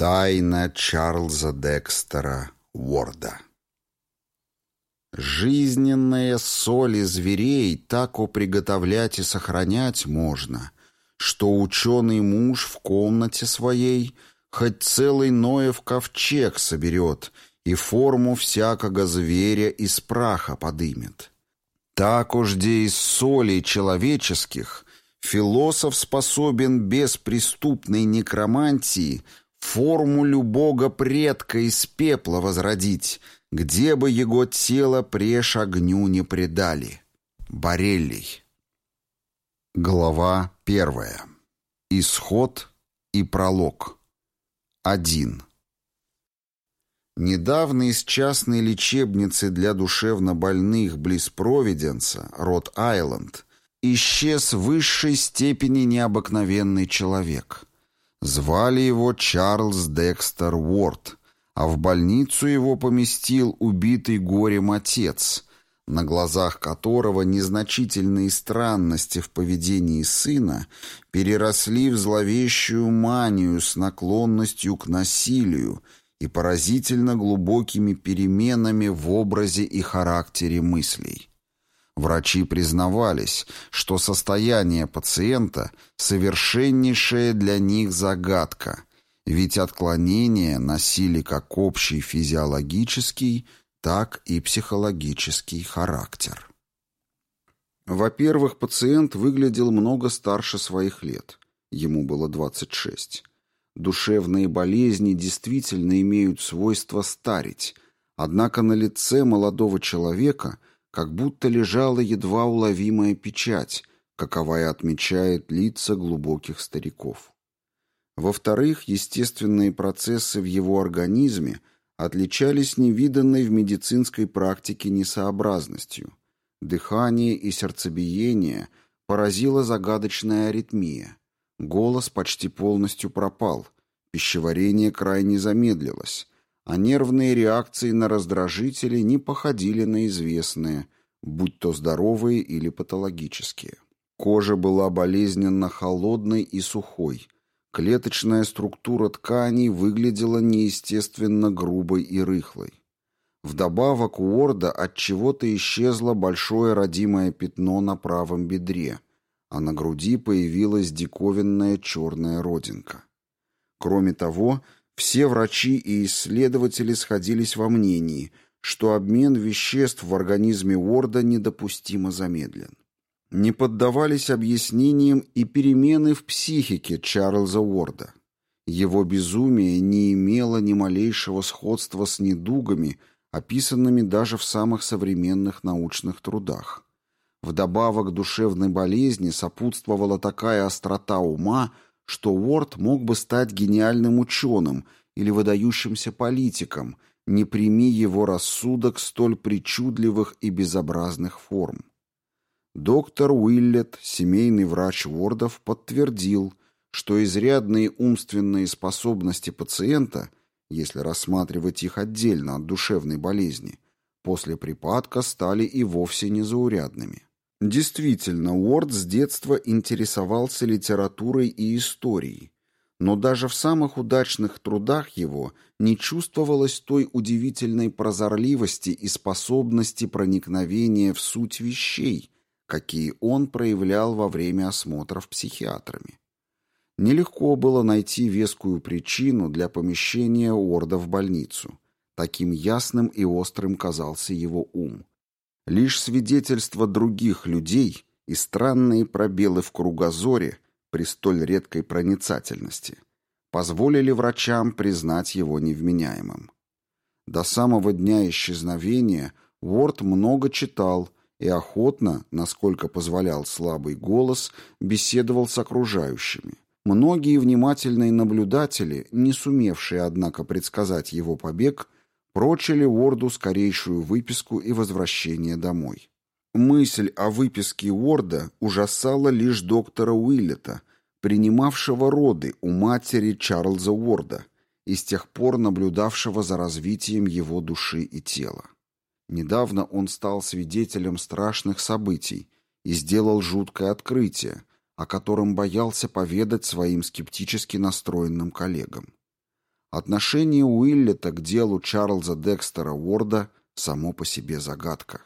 Тайна Чарльза Декстера Уорда Жизненные соли зверей так приготовлять и сохранять можно, что ученый муж в комнате своей хоть целый Ноев ковчег соберет и форму всякого зверя из праха подымет. Так уж где из солей человеческих философ способен без преступной некромантии формулю бога-предка из пепла возродить, где бы его тело преж огню не предали. Борелий. Глава первая. Исход и пролог. Один. Недавно из частной лечебницы для душевнобольных близ Провиденса, Рот-Айленд, исчез в высшей степени необыкновенный человек. Звали его Чарльз Декстер Уорд, а в больницу его поместил убитый горем отец, на глазах которого незначительные странности в поведении сына переросли в зловещую манию с наклонностью к насилию и поразительно глубокими переменами в образе и характере мыслей. Врачи признавались, что состояние пациента – совершеннейшая для них загадка, ведь отклонения носили как общий физиологический, так и психологический характер. Во-первых, пациент выглядел много старше своих лет. Ему было 26. Душевные болезни действительно имеют свойство старить, однако на лице молодого человека – как будто лежала едва уловимая печать, каковая отмечает лица глубоких стариков. Во-вторых, естественные процессы в его организме отличались невиданной в медицинской практике несообразностью. Дыхание и сердцебиение поразила загадочная аритмия. Голос почти полностью пропал, пищеварение крайне замедлилось, а нервные реакции на раздражители не походили на известные, будь то здоровые или патологические. Кожа была болезненно холодной и сухой. Клеточная структура тканей выглядела неестественно грубой и рыхлой. Вдобавок у Орда от чего-то исчезло большое родимое пятно на правом бедре, а на груди появилась диковинная черная родинка. Кроме того, все врачи и исследователи сходились во мнении, что обмен веществ в организме Уорда недопустимо замедлен. Не поддавались объяснениям и перемены в психике Чарльза Уорда. Его безумие не имело ни малейшего сходства с недугами, описанными даже в самых современных научных трудах. Вдобавок душевной болезни сопутствовала такая острота ума, что Уорд мог бы стать гениальным ученым или выдающимся политиком, не прими его рассудок столь причудливых и безобразных форм. Доктор Уиллет, семейный врач Уордов, подтвердил, что изрядные умственные способности пациента, если рассматривать их отдельно от душевной болезни, после припадка стали и вовсе незаурядными. Действительно, Уорд с детства интересовался литературой и историей, но даже в самых удачных трудах его не чувствовалось той удивительной прозорливости и способности проникновения в суть вещей, какие он проявлял во время осмотров психиатрами. Нелегко было найти вескую причину для помещения Уорда в больницу. Таким ясным и острым казался его ум. Лишь свидетельства других людей и странные пробелы в кругозоре при столь редкой проницательности позволили врачам признать его невменяемым. До самого дня исчезновения Уорд много читал и охотно, насколько позволял слабый голос, беседовал с окружающими. Многие внимательные наблюдатели, не сумевшие, однако, предсказать его побег, прочили Уорду скорейшую выписку и возвращение домой. Мысль о выписке Уорда ужасала лишь доктора Уиллета, принимавшего роды у матери Чарльза Уорда и с тех пор наблюдавшего за развитием его души и тела. Недавно он стал свидетелем страшных событий и сделал жуткое открытие, о котором боялся поведать своим скептически настроенным коллегам. Отношение Уиллета к делу Чарльза Декстера Уорда само по себе загадка.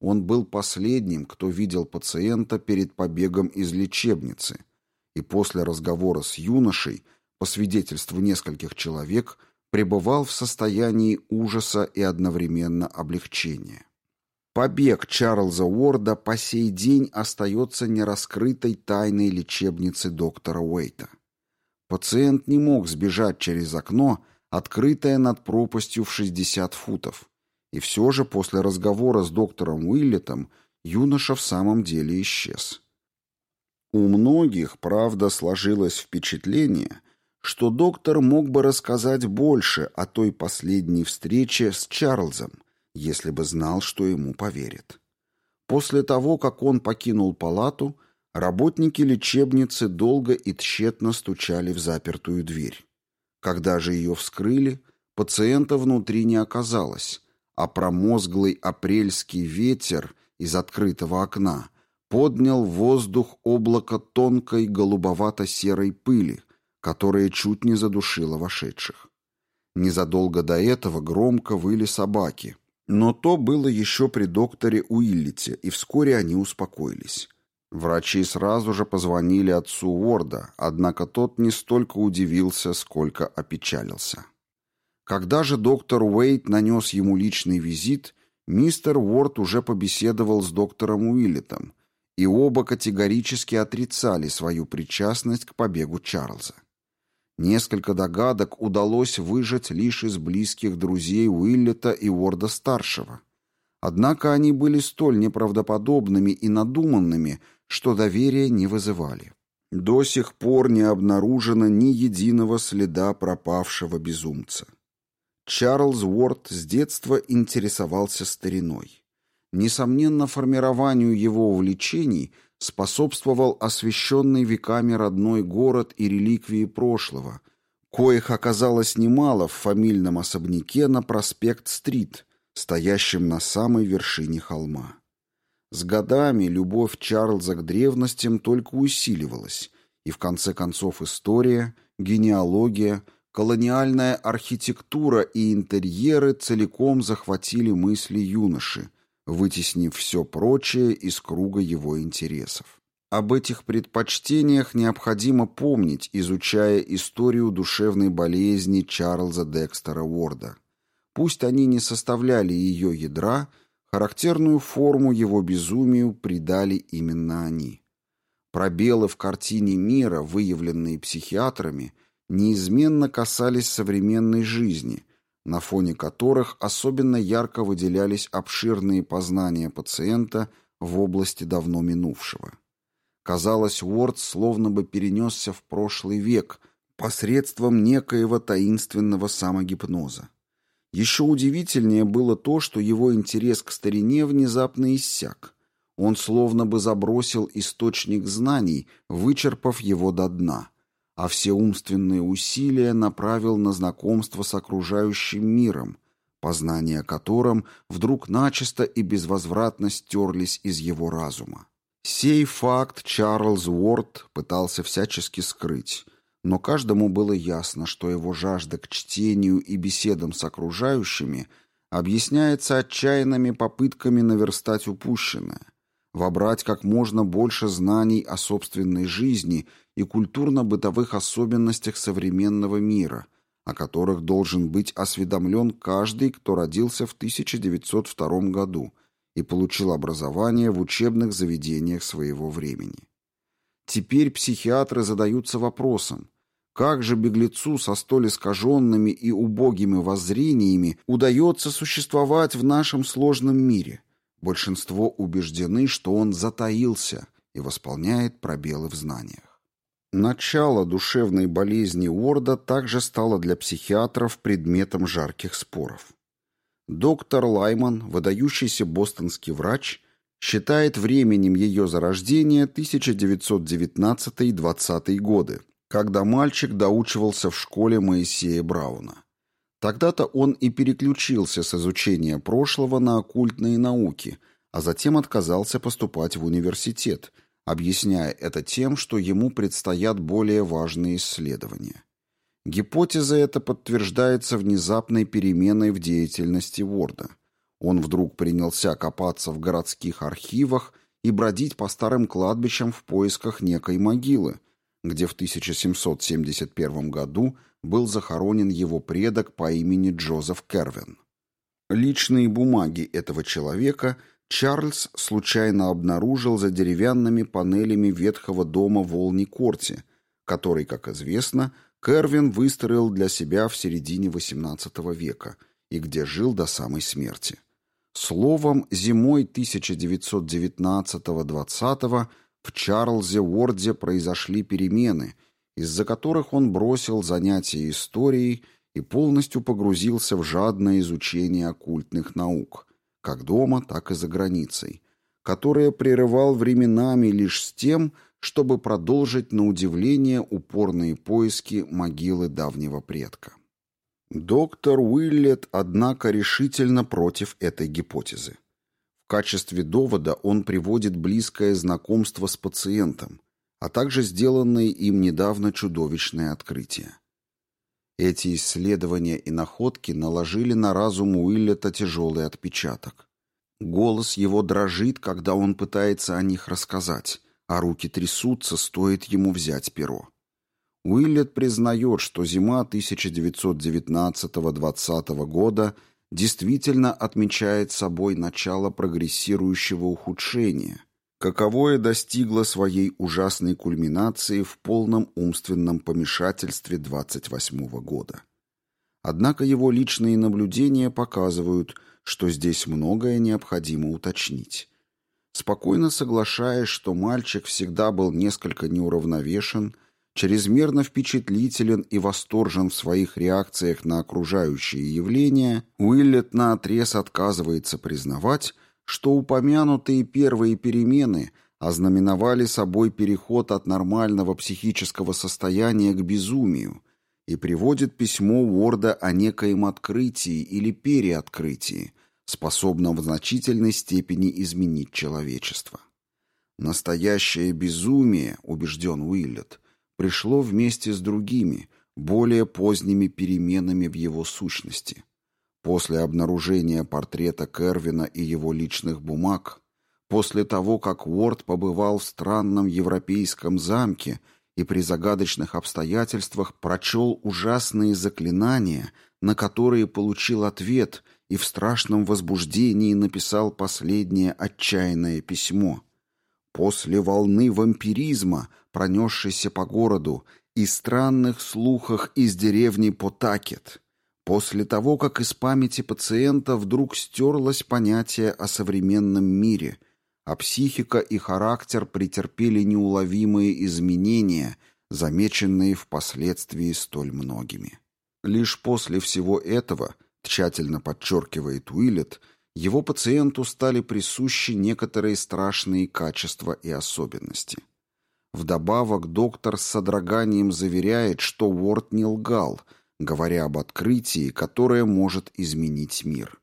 Он был последним, кто видел пациента перед побегом из лечебницы, и после разговора с юношей, по свидетельству нескольких человек, пребывал в состоянии ужаса и одновременно облегчения. Побег Чарльза Уорда по сей день остается нераскрытой тайной лечебницы доктора Уэйта. Пациент не мог сбежать через окно, открытое над пропастью в 60 футов. И все же после разговора с доктором Уиллетом юноша в самом деле исчез. У многих, правда, сложилось впечатление, что доктор мог бы рассказать больше о той последней встрече с Чарльзом, если бы знал, что ему поверят. После того, как он покинул палату, работники лечебницы долго и тщетно стучали в запертую дверь. Когда же ее вскрыли, пациента внутри не оказалось, а промозглый апрельский ветер из открытого окна поднял в воздух облако тонкой голубовато-серой пыли, которая чуть не задушила вошедших. Незадолго до этого громко выли собаки, но то было еще при докторе Уиллите, и вскоре они успокоились. Врачи сразу же позвонили отцу Уорда, однако тот не столько удивился, сколько опечалился. Когда же доктор Уэйт нанес ему личный визит, мистер Уорд уже побеседовал с доктором Уиллетом, и оба категорически отрицали свою причастность к побегу Чарльза. Несколько догадок удалось выжать лишь из близких друзей Уиллета и Уорда-старшего. Однако они были столь неправдоподобными и надуманными, что доверия не вызывали. До сих пор не обнаружено ни единого следа пропавшего безумца. Чарльз Уорд с детства интересовался стариной. Несомненно, формированию его увлечений способствовал освященный веками родной город и реликвии прошлого, коих оказалось немало в фамильном особняке на проспект-стрит, стоящем на самой вершине холма. С годами любовь Чарльза к древностям только усиливалась, и в конце концов история, генеалогия, колониальная архитектура и интерьеры целиком захватили мысли юноши – вытеснив все прочее из круга его интересов. Об этих предпочтениях необходимо помнить, изучая историю душевной болезни Чарльза Декстера Уорда. Пусть они не составляли ее ядра, характерную форму его безумию придали именно они. Пробелы в картине мира, выявленные психиатрами, неизменно касались современной жизни – на фоне которых особенно ярко выделялись обширные познания пациента в области давно минувшего. Казалось, Уорд словно бы перенесся в прошлый век посредством некоего таинственного самогипноза. Еще удивительнее было то, что его интерес к старине внезапно иссяк. Он словно бы забросил источник знаний, вычерпав его до дна а все умственные усилия направил на знакомство с окружающим миром, познания о котором вдруг начисто и безвозвратно стерлись из его разума. Сей факт Чарльз Уорд пытался всячески скрыть, но каждому было ясно, что его жажда к чтению и беседам с окружающими объясняется отчаянными попытками наверстать упущенное, вобрать как можно больше знаний о собственной жизни и культурно-бытовых особенностях современного мира, о которых должен быть осведомлен каждый, кто родился в 1902 году и получил образование в учебных заведениях своего времени. Теперь психиатры задаются вопросом, как же беглецу со столь искаженными и убогими воззрениями удается существовать в нашем сложном мире? Большинство убеждены, что он затаился и восполняет пробелы в знаниях. Начало душевной болезни Уорда также стало для психиатров предметом жарких споров. Доктор Лайман, выдающийся бостонский врач, считает временем ее зарождения 1919-20 годы, когда мальчик доучивался в школе Моисея Брауна. Тогда-то он и переключился с изучения прошлого на оккультные науки, а затем отказался поступать в университет, объясняя это тем, что ему предстоят более важные исследования. Гипотеза эта подтверждается внезапной переменой в деятельности Уорда. Он вдруг принялся копаться в городских архивах и бродить по старым кладбищам в поисках некой могилы, где в 1771 году был захоронен его предок по имени Джозеф Кервин. Личные бумаги этого человека Чарльз случайно обнаружил за деревянными панелями ветхого дома в Олни-Корте, который, как известно, Кервин выстроил для себя в середине XVIII века и где жил до самой смерти. Словом, зимой 1919-20 в Чарльзе Уорде произошли перемены, из-за которых он бросил занятия историей и полностью погрузился в жадное изучение оккультных наук, как дома, так и за границей, которое прерывал временами лишь с тем, чтобы продолжить на удивление упорные поиски могилы давнего предка. Доктор Уиллет, однако, решительно против этой гипотезы. В качестве довода он приводит близкое знакомство с пациентом, а также сделанные им недавно чудовищные открытия. Эти исследования и находки наложили на разум Уиллета тяжелый отпечаток. Голос его дрожит, когда он пытается о них рассказать, а руки трясутся, стоит ему взять перо. Уиллет признает, что зима 1919-20 года действительно отмечает собой начало прогрессирующего ухудшения – каковое достигло своей ужасной кульминации в полном умственном помешательстве 28 года. Однако его личные наблюдения показывают, что здесь многое необходимо уточнить. Спокойно соглашаясь, что мальчик всегда был несколько неуравновешен, чрезмерно впечатлителен и восторжен в своих реакциях на окружающие явления, Уиллет наотрез отказывается признавать, что упомянутые первые перемены ознаменовали собой переход от нормального психического состояния к безумию и приводит письмо Уорда о некоем открытии или переоткрытии, способном в значительной степени изменить человечество. Настоящее безумие, убежден Уиллет, пришло вместе с другими, более поздними переменами в его сущности – После обнаружения портрета Кервина и его личных бумаг, после того, как Уорд побывал в странном европейском замке и при загадочных обстоятельствах прочел ужасные заклинания, на которые получил ответ и в страшном возбуждении написал последнее отчаянное письмо. После волны вампиризма, пронесшейся по городу, и странных слухах из деревни Потакет, После того, как из памяти пациента вдруг стерлось понятие о современном мире, а психика и характер претерпели неуловимые изменения, замеченные впоследствии столь многими. Лишь после всего этого, тщательно подчеркивает Уиллет, его пациенту стали присущи некоторые страшные качества и особенности. Вдобавок доктор с содроганием заверяет, что Уорд не лгал – говоря об открытии, которое может изменить мир.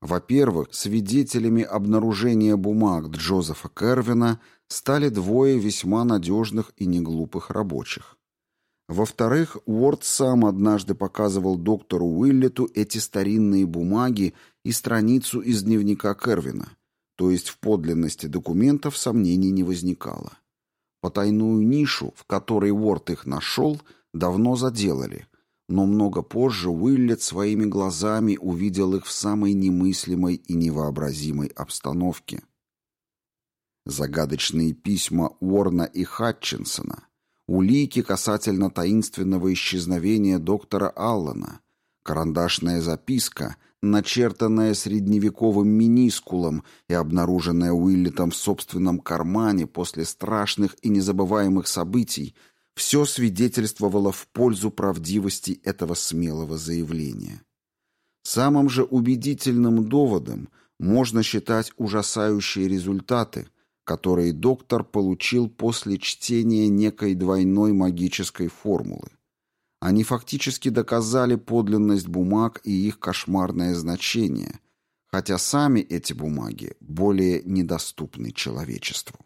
Во-первых, свидетелями обнаружения бумаг Джозефа Кервина стали двое весьма надежных и неглупых рабочих. Во-вторых, Уорд сам однажды показывал доктору Уиллету эти старинные бумаги и страницу из дневника Кервина, то есть в подлинности документов сомнений не возникало. Потайную нишу, в которой Уорд их нашел, давно заделали – но много позже Уиллет своими глазами увидел их в самой немыслимой и невообразимой обстановке. Загадочные письма Уорна и Хатчинсона, улики касательно таинственного исчезновения доктора Аллана, карандашная записка, начертанная средневековым минискулом и обнаруженная Уиллетом в собственном кармане после страшных и незабываемых событий – все свидетельствовало в пользу правдивости этого смелого заявления. Самым же убедительным доводом можно считать ужасающие результаты, которые доктор получил после чтения некой двойной магической формулы. Они фактически доказали подлинность бумаг и их кошмарное значение, хотя сами эти бумаги более недоступны человечеству.